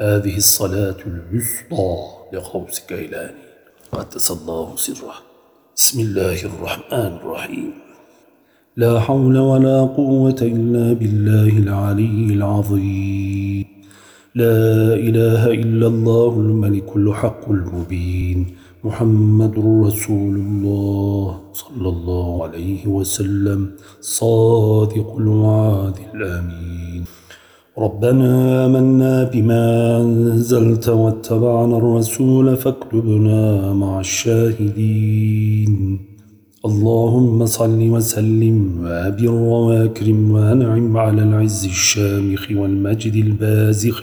هذه الصلاة الوسطى لغوث كيلاني قدس الله سره. بسم الله الرحمن الرحيم. لا حول ولا قوة إلا بالله العلي العظيم. لا إله إلا الله الملك الحق المبين. محمد رسول الله صلى الله عليه وسلم. صادق الوعد الأمين. ربنا آمنا بما أنزلت واتبعنا الرسول فاكتبنا مع الشاهدين. اللهم صل وسلم وأبر وأكرم وأنعم على العز الشامخ والمجد البازخ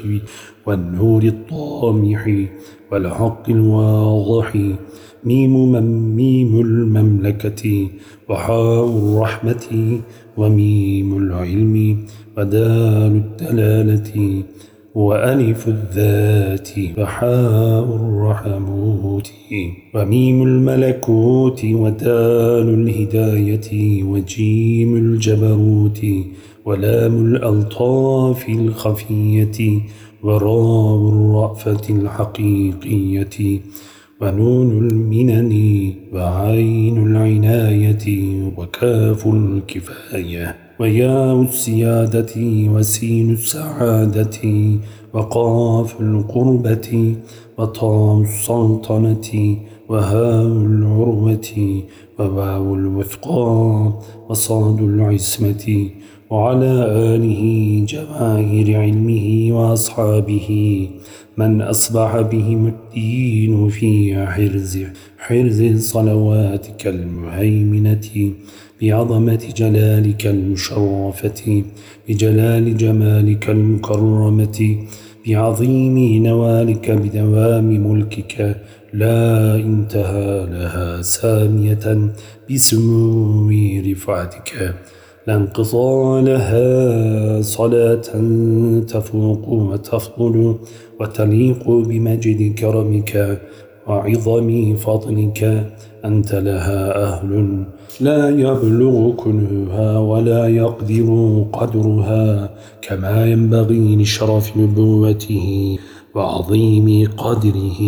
والنور الطامح والحق الواضح ميم من ميم المملكة وحاء الرحمة وميم العلم ودال الدلالة وألف الذات وحاء الرحموت وميم الملكوت ودال الهداية وجيم الجبروت ولام الألطاف الخفية وراء الرأفة الحقيقية ونون المنن وعين العناية وكاف الكفاية وياء السيادة وسين السعادة وقاف القربة وطاء السلطنة وهاء العروة وواو الوثقى وصاد العسمة وعلى آله جواهر علمه وأصحابه من أصبح بهم الدين في حرز حرز صلواتك المهيمنة بعظمة جلالك المشرفة بجلال جمالك المكرمة بعظيم نوالك بدوام ملكك لا انتهى لها سامية بسمو رفعتك. لا لها صلاة تفوق وتفضل وتليق بمجد كرمك وعظم فضلك أنت لها أهل. لا يبلغ كنهها ولا يقدر قدرها كما ينبغي لشرف نبوته وعظيم قدره.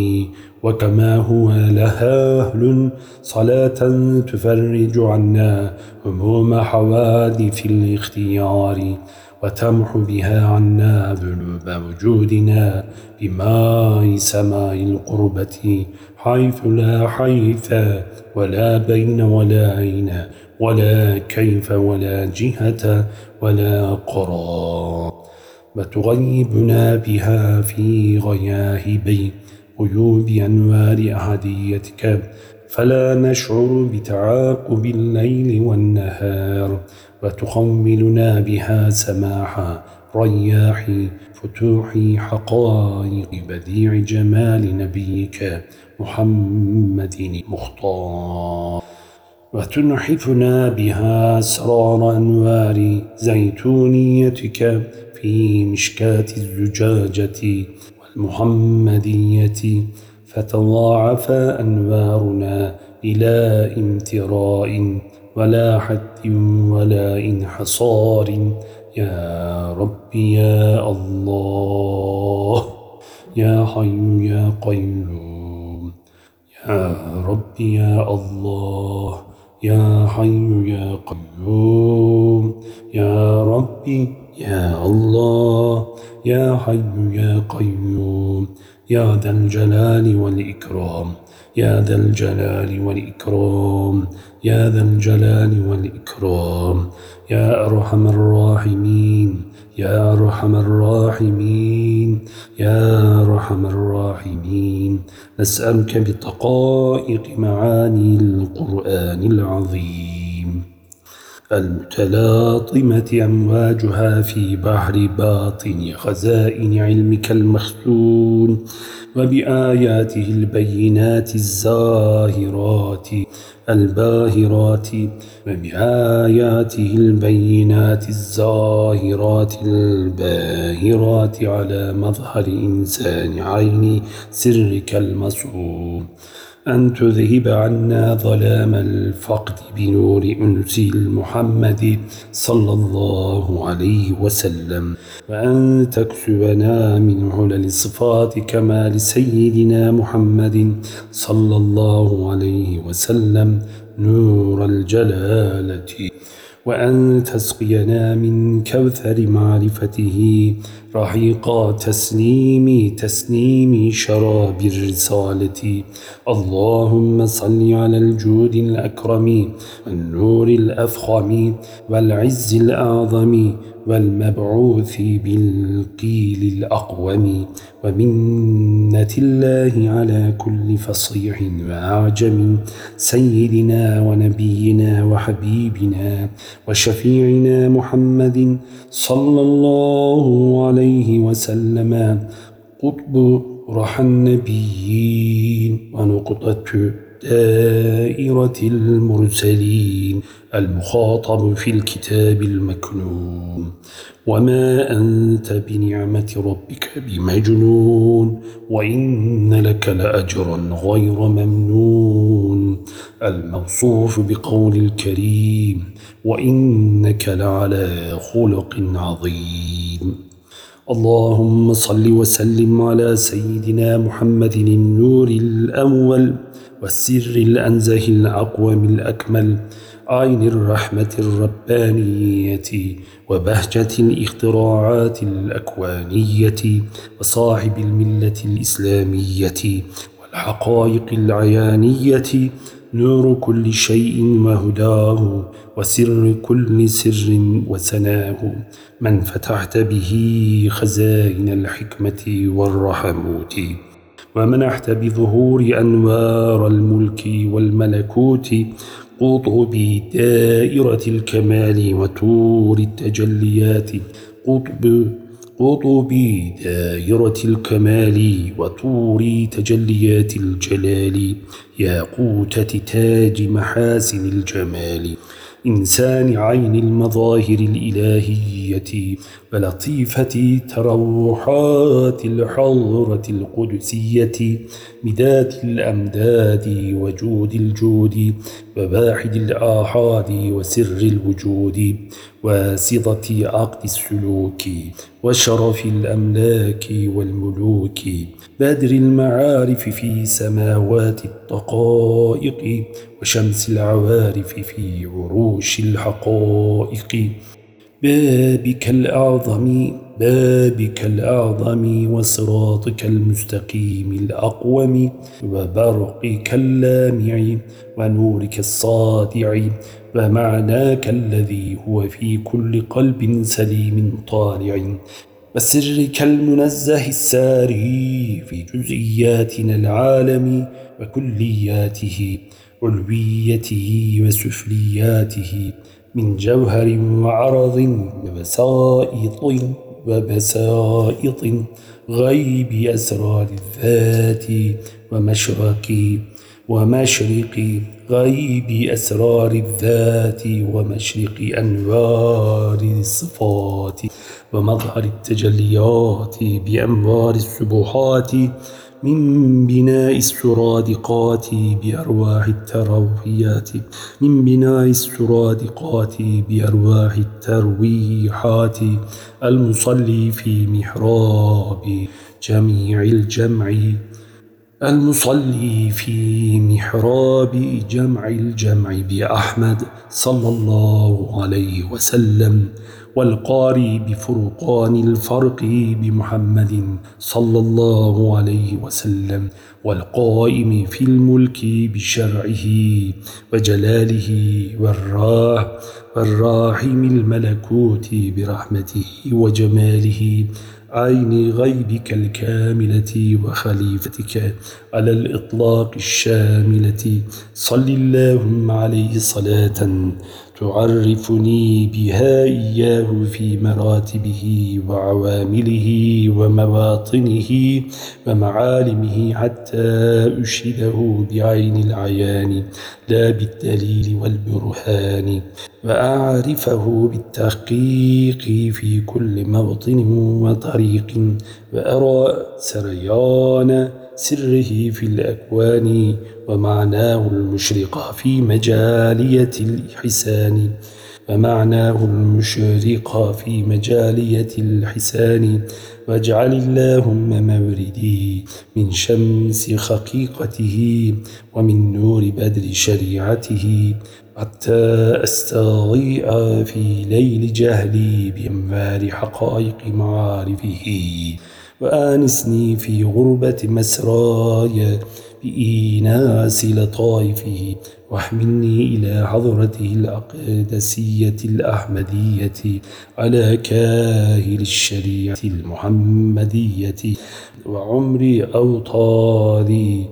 وكما هو لها أهل صلاة تفرج عنا هموم حوادث الاختيار وتمحو بها عنا ذنوب وجودنا بماء سماء القربة حيث لا حيث ولا بين ولا أين ولا كيف ولا جهة ولا قرار. وتغيبنا بها في غياهب غيوب أنوار أهديتك فلا نشعر بتعاقب الليل والنهار وتخملنا بها سماح رياح فتوح حقائق بديع جمال نبيك محمد المختار وتنحفنا بها أسرار أنوار زيتونيتك في مشكاة الزجاجة. والمحمدية فتضاعف أنوارنا إلى امتراء ولا حد ولا انحصار. يا رب يا الله يا حي يا قيوم يا رب يا الله يا حي يا قيوم يا ربي يا الله. يا حي يا قيوم يا ذا الجلال والإكرام يا ذا الجلال والإكرام يا ذا الجلال والإكرام يا أرحم الراحمين يا أرحم الراحمين يا أرحم الراحمين. نسألك بطقائق معاني القرآن العظيم. المتلاطمة أمواجها في بحر باطن خزائن علمك المختون وبآياته البينات الزاهرات الباهرات وبآياته البينات الزاهرات الباهرات على مظهر إنسان عين سرك المصوم أن تذهب عنا ظلام الفقد بنور أنس المحمد صلى الله عليه وسلم وأن تكسبنا من علل صفات كمال سيدنا محمد صلى الله عليه وسلم. نور الجلالة وأن تسقينا من كوثر معرفته رحيق تسنيم تسنيم شراب الرسالة. اللهم صل على الجود الأكرم والنور الأفخم والعز الأعظم والمبعوث بالقيل الأقوم ومنة الله على كل فصيح وأعجم سيدنا ونبينا وحبيبنا وشفيعنا محمد صلى الله عليه وسلم. قطب رحى النبيين ونقطة دائرة المرسلين المخاطب في الكتاب المكنون. وما أنت بنعمة ربك بمجنون وإن لك لأجرا غير ممنون. الموصوف بقول الكريم وإنك لعلى خلق عظيم. اللهم صل وسلم على سيدنا محمد النور الأول. والسر الأنزه الأقوم الأكمل عين الرحمة الربانية وبهجة الاختراعات الأكوانية وصاحب الملة الإسلامية والحقائق العيانية نور كل شيء وهداه وسر كل سر وسناه من فتحت به خزائن الحكمة والرحموت ومنحت بظهور أنوار الملك والملكوت قطب دائرة الكمال وتور التجليات. قطب قطب دائرة الكمال وطور تجليات الجلال. ياقوتة تاج محاسن الجمال. إنسان عين المظاهر الإلهية ولطيفة تروحات الحضرة القدسية بذات الأمداد وجود الجود وباحد الآحاد وسر الوجود واسطة عقد السلوك وشرف الأملاك والملوك بدر المعارف في سماوات الدقائق وشمس العوارف في عروش الحقائق. بابك الأعظم بابك الأعظم وصراطك المستقيم الأقوم وبرقك اللامع ونورك الصادع ومعناك الذي هو في كل قلب سليم طالع وسرك المنزه الساري في جزئياتنا العالم وكلياته علويته وسفلياته من جوهر وعرض وبسائط وبسائط غيب أسرار الذات ومشرق ومشرق غيب أسرار الذات ومشرق أنوار الصفات ومظهر التجليات بأنوار السبحات من بناء السرادقات بأرواح الترويات من بناء السرادقات بأرواح الترويحات. المصلي في محراب جميع الجمع المصلي في محراب جمع الجمع بأحمد صلى الله عليه وسلم. والقاري بفرقان الفرق بمحمد صلى الله عليه وسلم والقائم في الملك بشرعه وجلاله والراه والراحم الملكوت برحمته وجماله عين غيبك الكاملة وخليفتك على الإطلاق الشاملة صل اللهم عليه صلاة تعرفني بها إياه في مراتبه وعوامله ومواطنه ومعالمه حتى أشهده بعين العيان لا بالدليل والبرهان وأعرفه بالتحقيق في كل موطن وطريق وأرى سريان سره في الأكوان ومعناه المشرق في مجالية الحسان. ومعناه المشرق في مجالية الحسان. واجعل اللهم موردي من شمس حقيقته ومن نور بدر شريعته. حتى أستضيء في ليل جهلي بأنوار حقائق معارفه. وآنسني في غربة مسراي بإيناس لطائفه واحملني إلى حضرته الأقدسية الأحمدية على كاهل الشريعة المحمدية وعمري أوطاري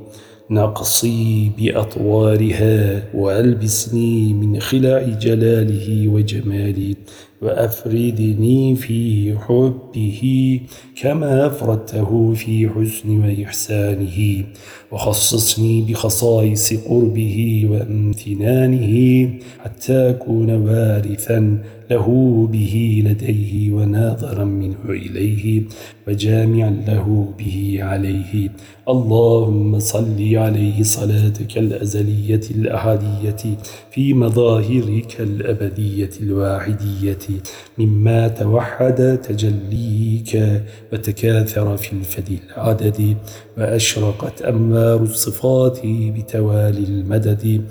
نقصي بأطوارها وألبسني من خلع جلاله وجماله وأفردني في حبه كما أفردته في حسن وإحسانه. وخصصني بخصائص قربه وأمتنانه حتى أكون وارثا له به لديه وناظرا منه إليه وجامعا له به عليه. اللهم صل عليه صلاتك الأزلية الأحدية في مظاهرك الأبدية الواحدية. مما توحد تجليك وتكاثر في الفد العدد. وأشرقت أنوار الصفات بتوالي المدد.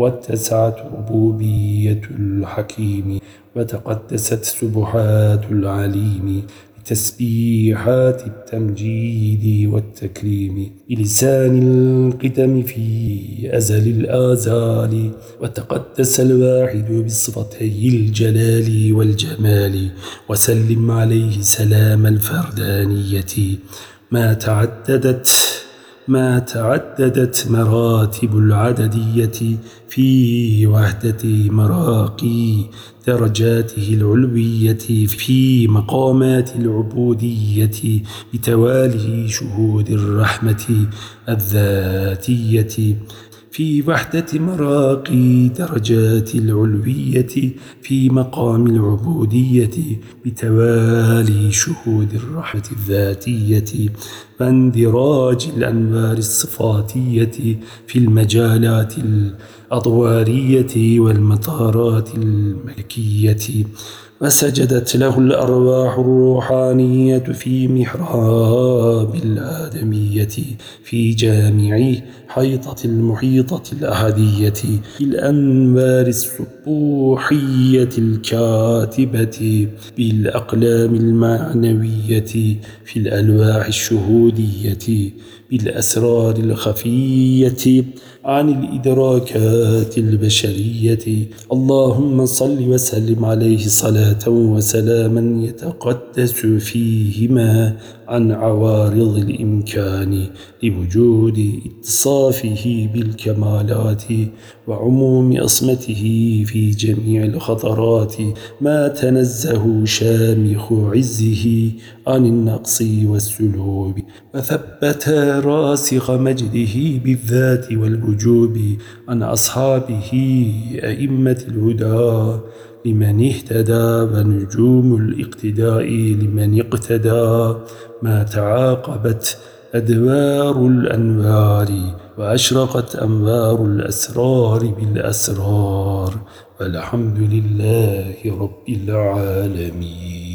واتسعت ربوبية الحكيم وتقدست سبحات العليم بتسبيحات التمجيد والتكريم بلسان القدم في أزل الآزال وتقدس الواحد بصفتي الجلال والجمال وسلم عليه سلام الفردانية. ما تعددت ما تعددت مراتب العددية في وحدة مراقي درجاته العلوية في مقامات العبودية بتوالي شهود الرحمة الذاتية. في وحدة مراقي درجات العلوية في مقام العبودية بتوالي شهود الرحمة الذاتية واندراج الأنوار الصفاتية في المجالات الأطوارية والمطارات الملكية. وسجدت له الأرواح الروحانية في محراب الآدمية في جامع حيطة المحيطة الأهدية في الأنوار السبوحية الكاتبة بالأقلام المعنوية في الألواح الشهودية بالأسرار الخفية عن الإدراكات البشرية. اللهم صل وسلم عليه صلاة وسلاما يتقدس فيهما عن عوارض الإمكان لوجود إتصافه بالكمالات وعموم أصمته في جميع الخطرات. ما تنزه شامخ عزه عن النقص والسلوب. وثبت راسخ مجده بالذات والوجوب عن أصحابه أئمة الهدى لمن اهتدى ونجوم الاقتداء لمن اقتدى ما تعاقبت أدوار الأنوار وأشرقت أنوار الأسرار بالأسرار والحمد لله رب العالمين